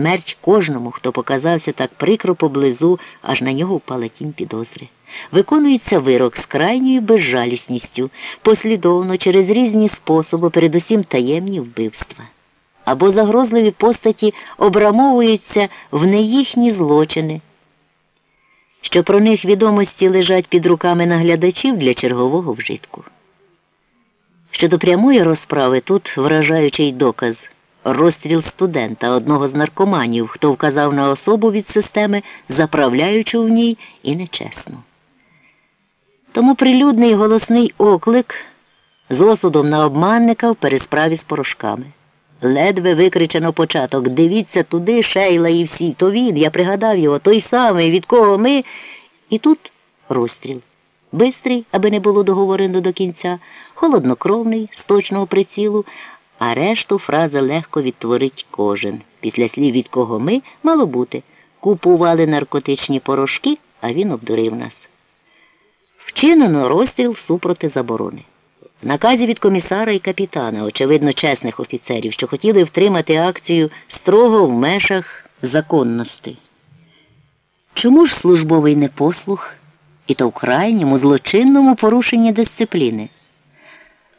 Смерть кожному, хто показався так прикро поблизу, аж на нього впала тінь підозри. Виконується вирок з крайньою безжалісністю, послідовно через різні способи, передусім таємні вбивства. Або загрозливі постаті обрамовуються в не їхні злочини, що про них відомості лежать під руками наглядачів для чергового вжитку. Щодо прямої розправи тут вражаючий доказ розстріл студента, одного з наркоманів, хто вказав на особу від системи, заправляючи в ній і нечесно. Тому прилюдний голосний оклик з осудом на обманника в пересправі з порошками. Ледве викричено початок. Дивіться туди, шейла і всі. То він, я пригадав його, той самий, від кого ми. І тут розстріл. Бистрий, аби не було договорено до кінця, холоднокровний, з точного прицілу, а решту фрази легко відтворить кожен. Після слів від кого ми мало бути. Купували наркотичні порошки, а він обдурив нас. Вчинено розстріл супроти заборони. В наказі від комісара і капітана, очевидно, чесних офіцерів, що хотіли втримати акцію строго в межах законності. Чому ж службовий непослух і то в крайньому злочинному порушенні дисципліни?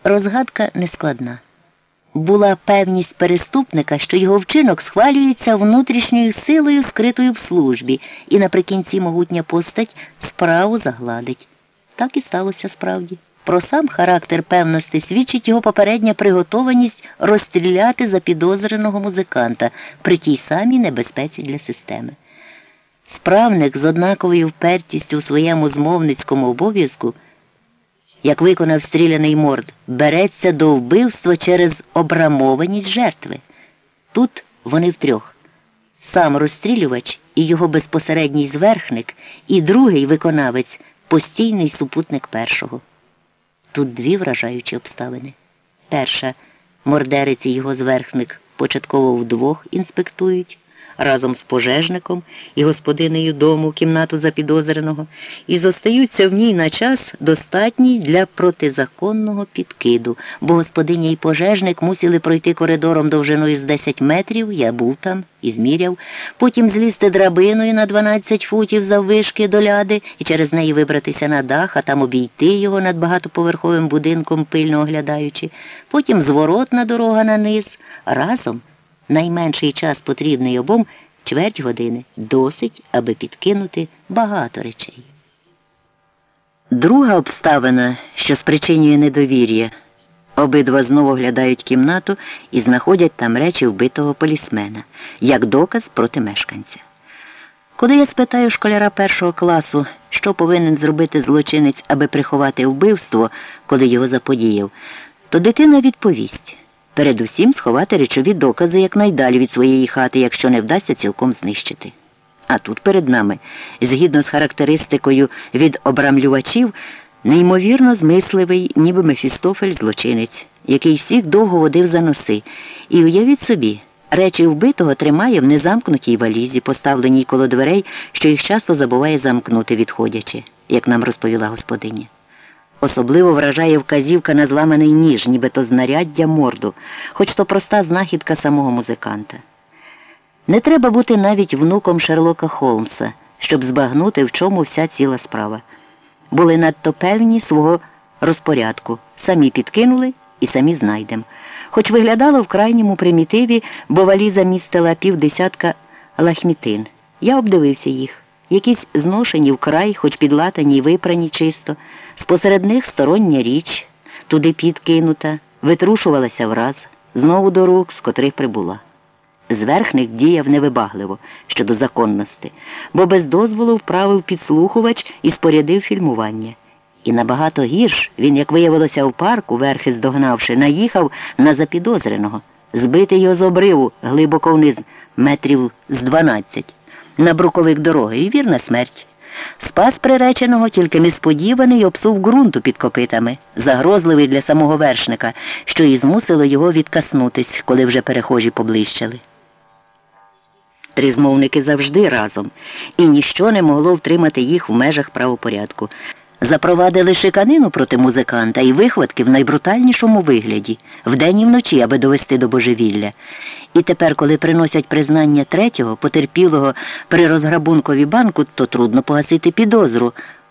Розгадка нескладна. Була певність переступника, що його вчинок схвалюється внутрішньою силою, скритою в службі, і наприкінці могутня постать справу загладить. Так і сталося справді. Про сам характер певності свідчить його попередня приготованість розстріляти запідозреного музиканта при тій самій небезпеці для системи. Справник з однаковою впертістю у своєму змовницькому обов'язку, як виконав стріляний морд, береться до вбивства через обрамованість жертви. Тут вони втрьох. Сам розстрілювач і його безпосередній зверхник, і другий виконавець постійний супутник першого. Тут дві вражаючі обставини. Перша мордерець і його зверхник початково вдвох інспектують разом з пожежником і господинею дому кімнату запідозреного і зостаються в ній на час достатній для протизаконного підкиду, бо господиня і пожежник мусили пройти коридором довжиною з 10 метрів, я був там і зміряв, потім злізти драбиною на 12 футів заввишки до ляди і через неї вибратися на дах, а там обійти його над багатоповерховим будинком, пильно оглядаючи, потім зворотна дорога на низ, разом. Найменший час потрібний обом чверть години досить, аби підкинути багато речей. Друга обставина, що спричинює недовір'я, обидва знову оглядають кімнату і знаходять там речі вбитого полісмена, як доказ проти мешканця. Коли я спитаю школяра першого класу, що повинен зробити злочинець, аби приховати вбивство, коли його заподіяв, то дитина відповість. Передусім сховати речові докази якнайдалі від своєї хати, якщо не вдасться цілком знищити. А тут перед нами, згідно з характеристикою від обрамлювачів, неймовірно змисливий, ніби Мефістофель злочинець, який всіх довго водив за носи. І уявіть собі, речі вбитого тримає в незамкнутій валізі, поставленій коло дверей, що їх часто забуває замкнути, відходячи, як нам розповіла господиня. Особливо вражає вказівка на зламаний ніж, нібито знаряддя морду, хоч то проста знахідка самого музиканта. Не треба бути навіть внуком Шерлока Холмса, щоб збагнути, в чому вся ціла справа. Були надто певні свого розпорядку, самі підкинули і самі знайдемо. Хоч виглядало в крайньому примітиві, бо валіза містила півдесятка лахмітин. Я обдивився їх. Якісь зношені вкрай, хоч підлатані й випрані чисто. Спосеред них стороння річ, туди підкинута, витрушувалася враз, знову до рук, з котрих прибула. Зверхник діяв невибагливо щодо законності, бо без дозволу вправив підслухувач і спорядив фільмування. І набагато гірш він, як виявилося в парку, верхи здогнавши, наїхав на запідозреного, збити його з обриву глибоко вниз метрів з дванадцять, на бруковик дороги і вірна смерть. Спас приреченого тільки несподіваний обсув ґрунту під копитами, загрозливий для самого вершника, що і змусило його відкаснутись, коли вже перехожі поблищали. Тризмовники завжди разом, і ніщо не могло втримати їх в межах правопорядку. Запровадили шиканину проти музиканта і вихватки в найбрутальнішому вигляді, вдень і вночі, аби довести до божевілля. І тепер, коли приносять признання третього, потерпілого при розграбункові банку, то трудно погасити підозру.